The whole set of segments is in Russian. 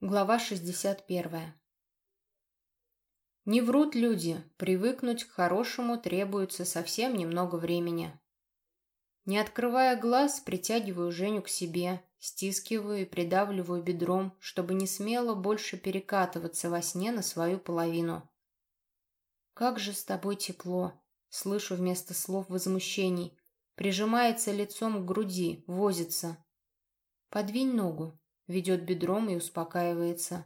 Глава 61. Не врут люди, привыкнуть к хорошему требуется совсем немного времени. Не открывая глаз, притягиваю Женю к себе, стискиваю и придавливаю бедром, чтобы не смело больше перекатываться во сне на свою половину. «Как же с тобой тепло!» — слышу вместо слов возмущений. Прижимается лицом к груди, возится. «Подвинь ногу», ведет бедром и успокаивается.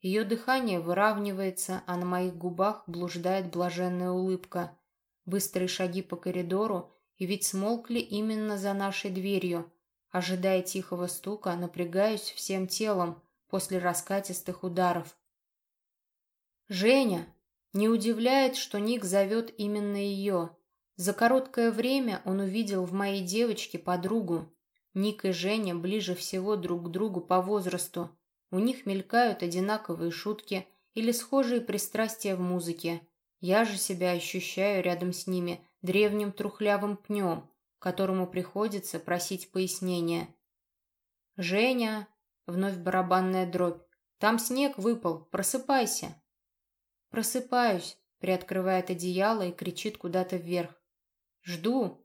Ее дыхание выравнивается, а на моих губах блуждает блаженная улыбка. Быстрые шаги по коридору, и ведь смолкли именно за нашей дверью. Ожидая тихого стука, напрягаюсь всем телом после раскатистых ударов. «Женя!» Не удивляет, что Ник зовет именно ее. За короткое время он увидел в моей девочке подругу, Ник и Женя ближе всего друг к другу по возрасту. У них мелькают одинаковые шутки или схожие пристрастия в музыке. Я же себя ощущаю рядом с ними древним трухлявым пнем, которому приходится просить пояснения. «Женя!» — вновь барабанная дробь. «Там снег выпал, просыпайся!» «Просыпаюсь!» — приоткрывает одеяло и кричит куда-то вверх. «Жду!»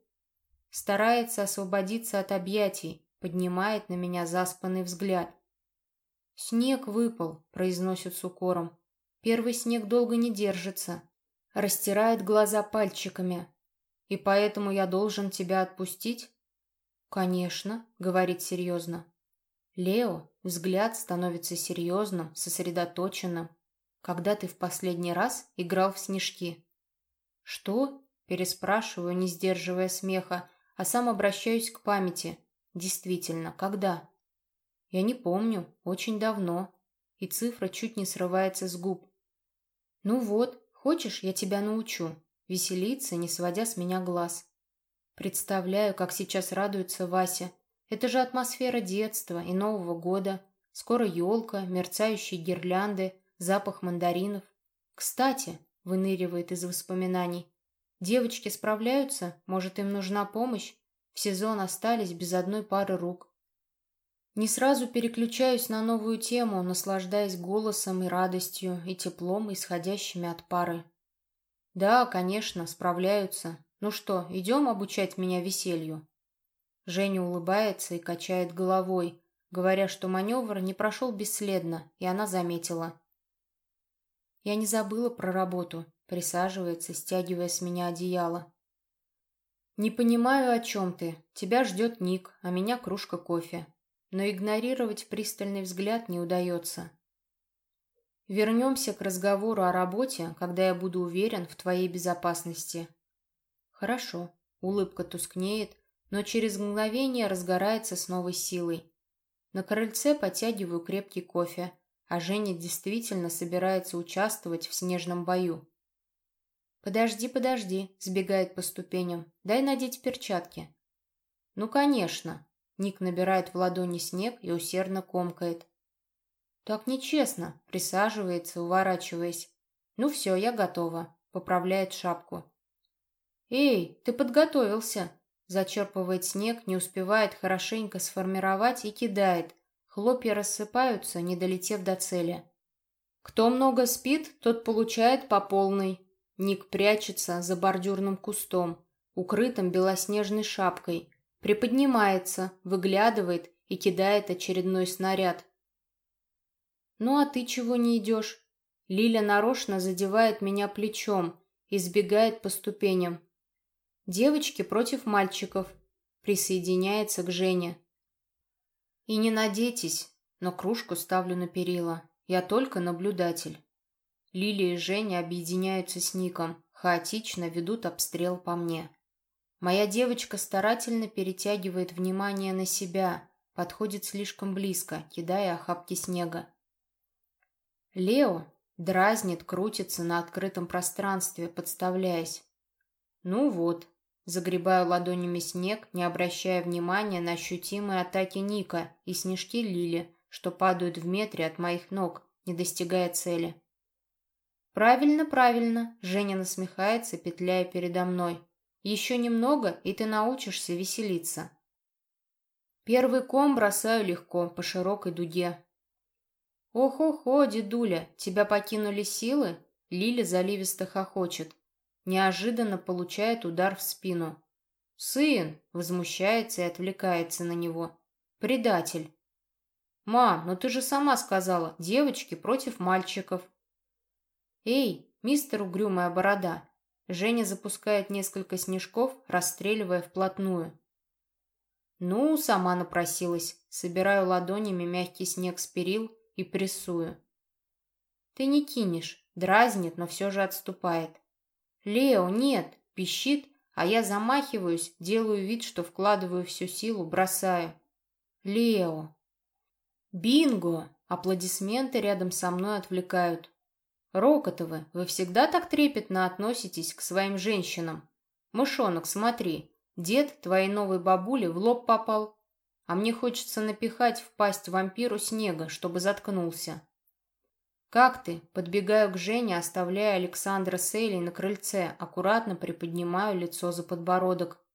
Старается освободиться от объятий, поднимает на меня заспанный взгляд. «Снег выпал», — произносит с укором. «Первый снег долго не держится». Растирает глаза пальчиками. «И поэтому я должен тебя отпустить?» «Конечно», — говорит серьезно. «Лео, взгляд становится серьезным, сосредоточенным. Когда ты в последний раз играл в снежки?» «Что?» — переспрашиваю, не сдерживая смеха, а сам обращаюсь к памяти. Действительно, когда? Я не помню, очень давно. И цифра чуть не срывается с губ. Ну вот, хочешь, я тебя научу. Веселиться, не сводя с меня глаз. Представляю, как сейчас радуется Вася. Это же атмосфера детства и Нового года. Скоро елка, мерцающие гирлянды, запах мандаринов. Кстати, выныривает из воспоминаний, Девочки справляются? Может, им нужна помощь? В сезон остались без одной пары рук. Не сразу переключаюсь на новую тему, наслаждаясь голосом и радостью, и теплом, исходящими от пары. Да, конечно, справляются. Ну что, идем обучать меня веселью? Женя улыбается и качает головой, говоря, что маневр не прошел бесследно, и она заметила. Я не забыла про работу. Присаживается, стягивая с меня одеяло. «Не понимаю, о чем ты. Тебя ждет Ник, а меня кружка кофе. Но игнорировать пристальный взгляд не удается. Вернемся к разговору о работе, когда я буду уверен в твоей безопасности». «Хорошо». Улыбка тускнеет, но через мгновение разгорается с новой силой. На крыльце подтягиваю крепкий кофе, а Женя действительно собирается участвовать в снежном бою. «Подожди, подожди», — сбегает по ступеням. «Дай надеть перчатки». «Ну, конечно». Ник набирает в ладони снег и усердно комкает. «Так нечестно», — присаживается, уворачиваясь. «Ну все, я готова», — поправляет шапку. «Эй, ты подготовился!» Зачерпывает снег, не успевает хорошенько сформировать и кидает. Хлопья рассыпаются, не долетев до цели. Кто много спит, тот получает по полной. Ник прячется за бордюрным кустом, укрытым белоснежной шапкой, приподнимается, выглядывает и кидает очередной снаряд. «Ну а ты чего не идешь?» Лиля нарочно задевает меня плечом и сбегает по ступеням. Девочки против мальчиков. Присоединяется к Жене. И не надейтесь, но кружку ставлю на перила. Я только наблюдатель. Лилия и Женя объединяются с Ником, хаотично ведут обстрел по мне. Моя девочка старательно перетягивает внимание на себя, подходит слишком близко, кидая охапки снега. Лео дразнит, крутится на открытом пространстве, подставляясь. Ну вот, загребаю ладонями снег, не обращая внимания на ощутимые атаки Ника и снежки Лили, что падают в метре от моих ног, не достигая цели. «Правильно, правильно», — Женя насмехается, петляя передо мной. «Еще немного, и ты научишься веселиться». Первый ком бросаю легко, по широкой дуге. «Ох-охо, дедуля, тебя покинули силы?» Лиля заливисто хохочет. Неожиданно получает удар в спину. «Сын!» — возмущается и отвлекается на него. «Предатель!» «Мам, ну ты же сама сказала, девочки против мальчиков!» «Эй, мистер угрюмая борода!» Женя запускает несколько снежков, расстреливая вплотную. Ну, сама напросилась. Собираю ладонями мягкий снег с перил и прессую. Ты не кинешь. Дразнит, но все же отступает. «Лео, нет!» — пищит, а я замахиваюсь, делаю вид, что вкладываю всю силу, бросаю. «Лео!» «Бинго!» — аплодисменты рядом со мной отвлекают. «Рокотовы, вы всегда так трепетно относитесь к своим женщинам? Мышонок, смотри, дед твоей новой бабуле в лоб попал, а мне хочется напихать в пасть вампиру снега, чтобы заткнулся». «Как ты?» Подбегаю к Жене, оставляя Александра с Элей на крыльце, аккуратно приподнимаю лицо за подбородок.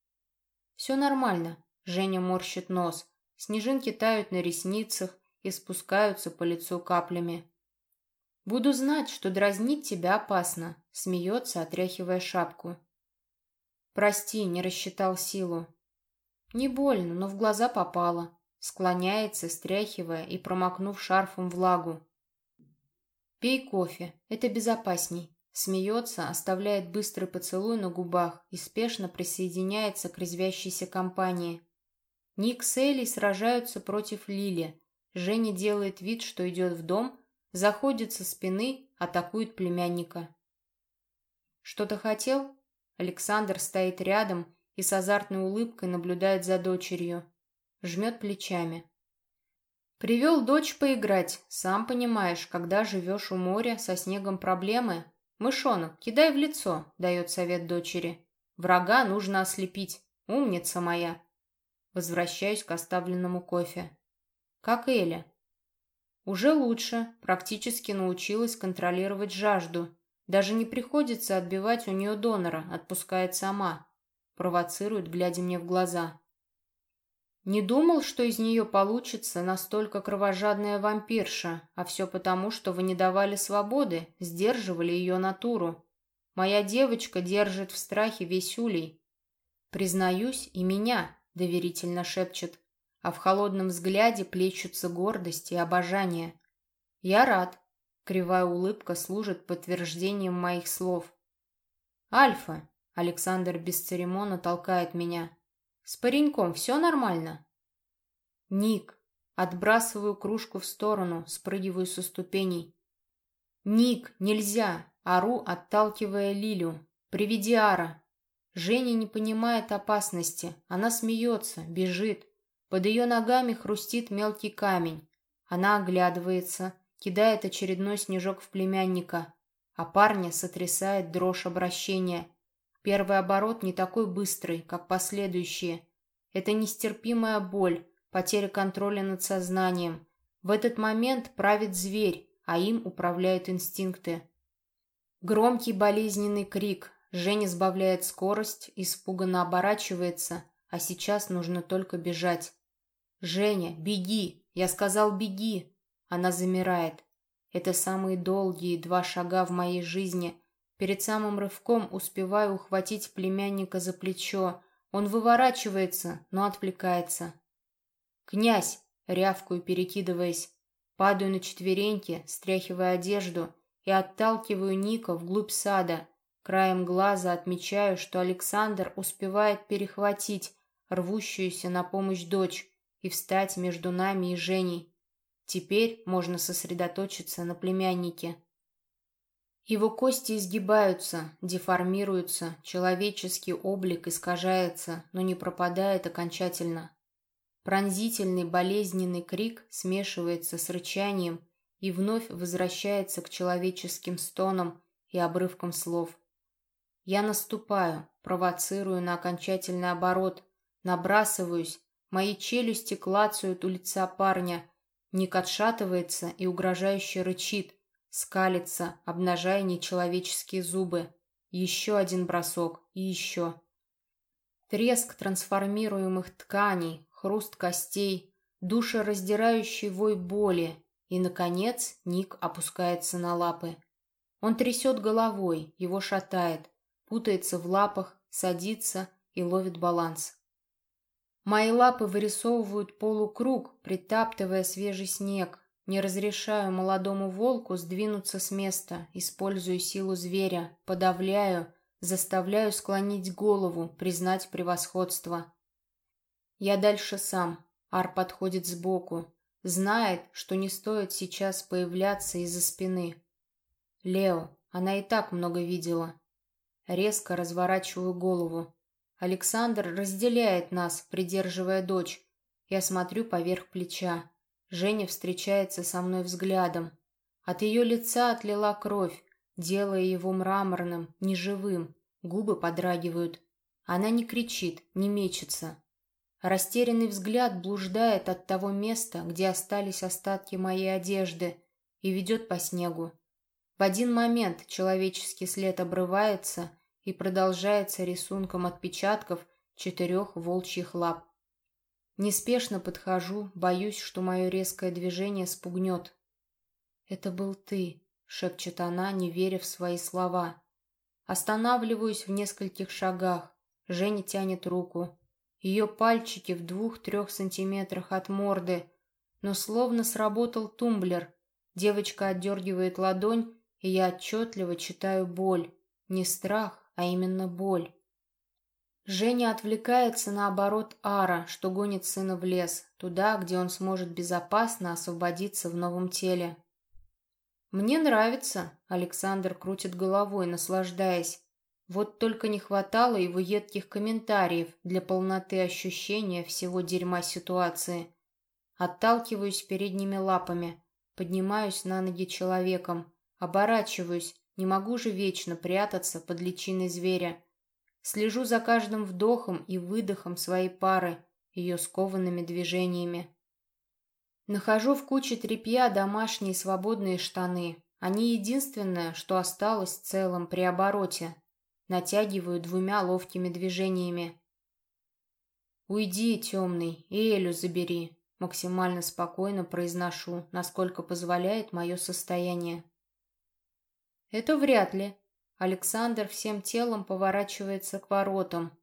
«Все нормально», — Женя морщит нос. Снежинки тают на ресницах и спускаются по лицу каплями. «Буду знать, что дразнить тебя опасно», — смеется, отряхивая шапку. «Прости, не рассчитал силу». «Не больно, но в глаза попало», — склоняется, стряхивая и промокнув шарфом влагу. «Пей кофе, это безопасней». Смеется, оставляет быстрый поцелуй на губах и спешно присоединяется к резвящейся компании. Ник с Элей сражаются против Лили. Женя делает вид, что идет в дом, заходит со спины, атакует племянника. «Что-то хотел?» Александр стоит рядом и с азартной улыбкой наблюдает за дочерью. Жмет плечами. Привел дочь поиграть. Сам понимаешь, когда живешь у моря, со снегом проблемы. Мышонок, кидай в лицо, дает совет дочери. Врага нужно ослепить. Умница моя. Возвращаюсь к оставленному кофе. Как Эля. Уже лучше. Практически научилась контролировать жажду. Даже не приходится отбивать у нее донора, отпускает сама. Провоцирует, глядя мне в глаза. Не думал, что из нее получится настолько кровожадная вампирша, а все потому, что вы не давали свободы, сдерживали ее натуру. Моя девочка держит в страхе весь улей. Признаюсь, и меня, доверительно шепчет, а в холодном взгляде плещутся гордость и обожание. Я рад. Кривая улыбка служит подтверждением моих слов. Альфа, Александр бесцеремонно толкает меня. С пареньком все нормально? Ник. Отбрасываю кружку в сторону, спрыгиваю со ступеней. Ник, нельзя. Ору, отталкивая Лилю. Приведи Ара. Женя не понимает опасности. Она смеется, бежит. Под ее ногами хрустит мелкий камень. Она оглядывается, кидает очередной снежок в племянника, а парня сотрясает дрожь обращения. Первый оборот не такой быстрый, как последующие. Это нестерпимая боль, потеря контроля над сознанием. В этот момент правит зверь, а им управляют инстинкты. Громкий болезненный крик. Женя сбавляет скорость, испуганно оборачивается, а сейчас нужно только бежать. «Женя, беги!» Я сказал «беги!» Она замирает. Это самые долгие два шага в моей жизни, Перед самым рывком успеваю ухватить племянника за плечо. Он выворачивается, но отвлекается. «Князь!» — рявкую, перекидываясь. Падаю на четвереньки, стряхивая одежду, и отталкиваю Ника вглубь сада. Краем глаза отмечаю, что Александр успевает перехватить рвущуюся на помощь дочь и встать между нами и Женей. Теперь можно сосредоточиться на племяннике. Его кости изгибаются, деформируются, человеческий облик искажается, но не пропадает окончательно. Пронзительный болезненный крик смешивается с рычанием и вновь возвращается к человеческим стонам и обрывкам слов. Я наступаю, провоцирую на окончательный оборот, набрасываюсь, мои челюсти клацают у лица парня, Ник отшатывается и угрожающе рычит, Скалится, обнажая нечеловеческие зубы. Еще один бросок и еще. Треск трансформируемых тканей, хруст костей, душераздирающий вой боли. И, наконец, Ник опускается на лапы. Он трясет головой, его шатает, путается в лапах, садится и ловит баланс. Мои лапы вырисовывают полукруг, притаптывая свежий снег. Не разрешаю молодому волку сдвинуться с места, использую силу зверя, подавляю, заставляю склонить голову, признать превосходство. Я дальше сам. Ар подходит сбоку. Знает, что не стоит сейчас появляться из-за спины. Лео, она и так много видела. Резко разворачиваю голову. Александр разделяет нас, придерживая дочь. Я смотрю поверх плеча. Женя встречается со мной взглядом. От ее лица отлила кровь, делая его мраморным, неживым. Губы подрагивают. Она не кричит, не мечется. Растерянный взгляд блуждает от того места, где остались остатки моей одежды, и ведет по снегу. В один момент человеческий след обрывается, и продолжается рисунком отпечатков четырех волчьих лап. Неспешно подхожу, боюсь, что мое резкое движение спугнет. «Это был ты», — шепчет она, не веря в свои слова. Останавливаюсь в нескольких шагах. Женя тянет руку. Ее пальчики в двух-трех сантиметрах от морды, но словно сработал тумблер. Девочка отдергивает ладонь, и я отчетливо читаю боль. Не страх, а именно боль. Женя отвлекается наоборот Ара, что гонит сына в лес, туда, где он сможет безопасно освободиться в новом теле. «Мне нравится», — Александр крутит головой, наслаждаясь. Вот только не хватало его едких комментариев для полноты ощущения всего дерьма ситуации. Отталкиваюсь передними лапами, поднимаюсь на ноги человеком, оборачиваюсь, не могу же вечно прятаться под личиной зверя. Слежу за каждым вдохом и выдохом своей пары, ее скованными движениями. Нахожу в куче тряпья домашние свободные штаны. Они единственное, что осталось целым при обороте. Натягиваю двумя ловкими движениями. «Уйди, темный, и Элю забери», максимально спокойно произношу, насколько позволяет мое состояние. Это вряд ли. Александр всем телом поворачивается к воротам.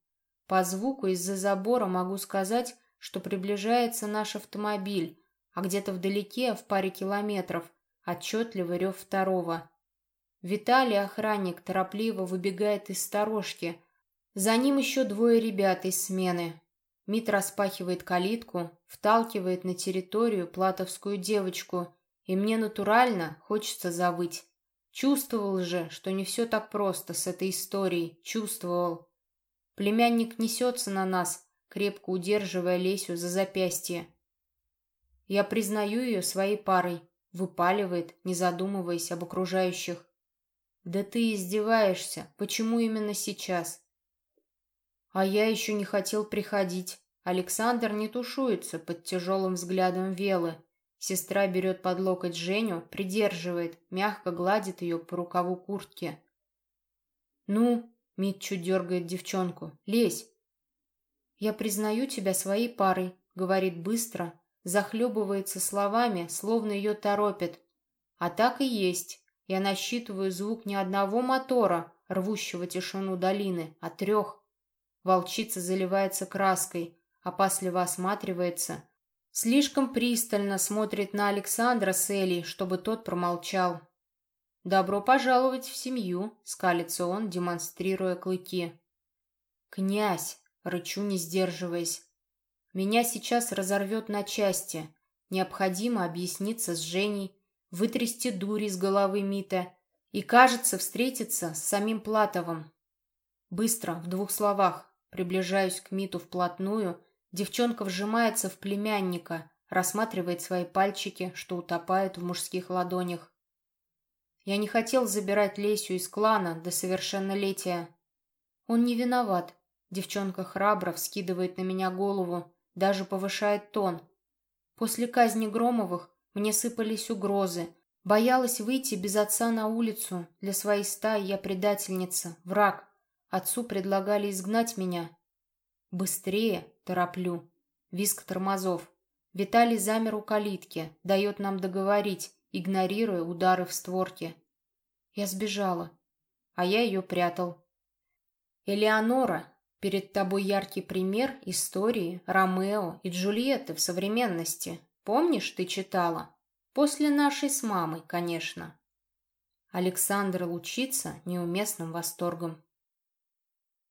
По звуку из-за забора могу сказать, что приближается наш автомобиль, а где-то вдалеке, в паре километров, отчетливо рев второго. Виталий, охранник, торопливо выбегает из сторожки. За ним еще двое ребят из смены. Мит распахивает калитку, вталкивает на территорию платовскую девочку, и мне натурально хочется завыть. Чувствовал же, что не все так просто с этой историей. Чувствовал. Племянник несется на нас, крепко удерживая Лесю за запястье. Я признаю ее своей парой. Выпаливает, не задумываясь об окружающих. Да ты издеваешься. Почему именно сейчас? А я еще не хотел приходить. Александр не тушуется под тяжелым взглядом Велы. Сестра берет под локоть Женю, придерживает, мягко гладит ее по рукаву куртки. «Ну?» — Митчу дергает девчонку. «Лезь!» «Я признаю тебя своей парой», — говорит быстро, захлебывается словами, словно ее торопит. А так и есть. Я насчитываю звук не одного мотора, рвущего тишину долины, а трех. Волчица заливается краской, опасливо осматривается, Слишком пристально смотрит на Александра с Элей, чтобы тот промолчал. «Добро пожаловать в семью», — скалится он, демонстрируя клыки. «Князь!» — рычу, не сдерживаясь. «Меня сейчас разорвет на части. Необходимо объясниться с Женей, вытрясти дури из головы Мита и, кажется, встретиться с самим Платовым. Быстро, в двух словах, приближаюсь к Миту вплотную — Девчонка вжимается в племянника, рассматривает свои пальчики, что утопают в мужских ладонях. Я не хотел забирать Лесю из клана до совершеннолетия. Он не виноват. Девчонка храбро вскидывает на меня голову, даже повышает тон. После казни Громовых мне сыпались угрозы. Боялась выйти без отца на улицу. Для своей стаи я предательница, враг. Отцу предлагали изгнать меня. Быстрее, Тороплю. Виск тормозов. Виталий замер у калитки, дает нам договорить, игнорируя удары в створке. Я сбежала, а я ее прятал. Элеонора, перед тобой яркий пример истории Ромео и Джульетты в современности. Помнишь, ты читала? После нашей с мамой, конечно. Александр лучится неуместным восторгом.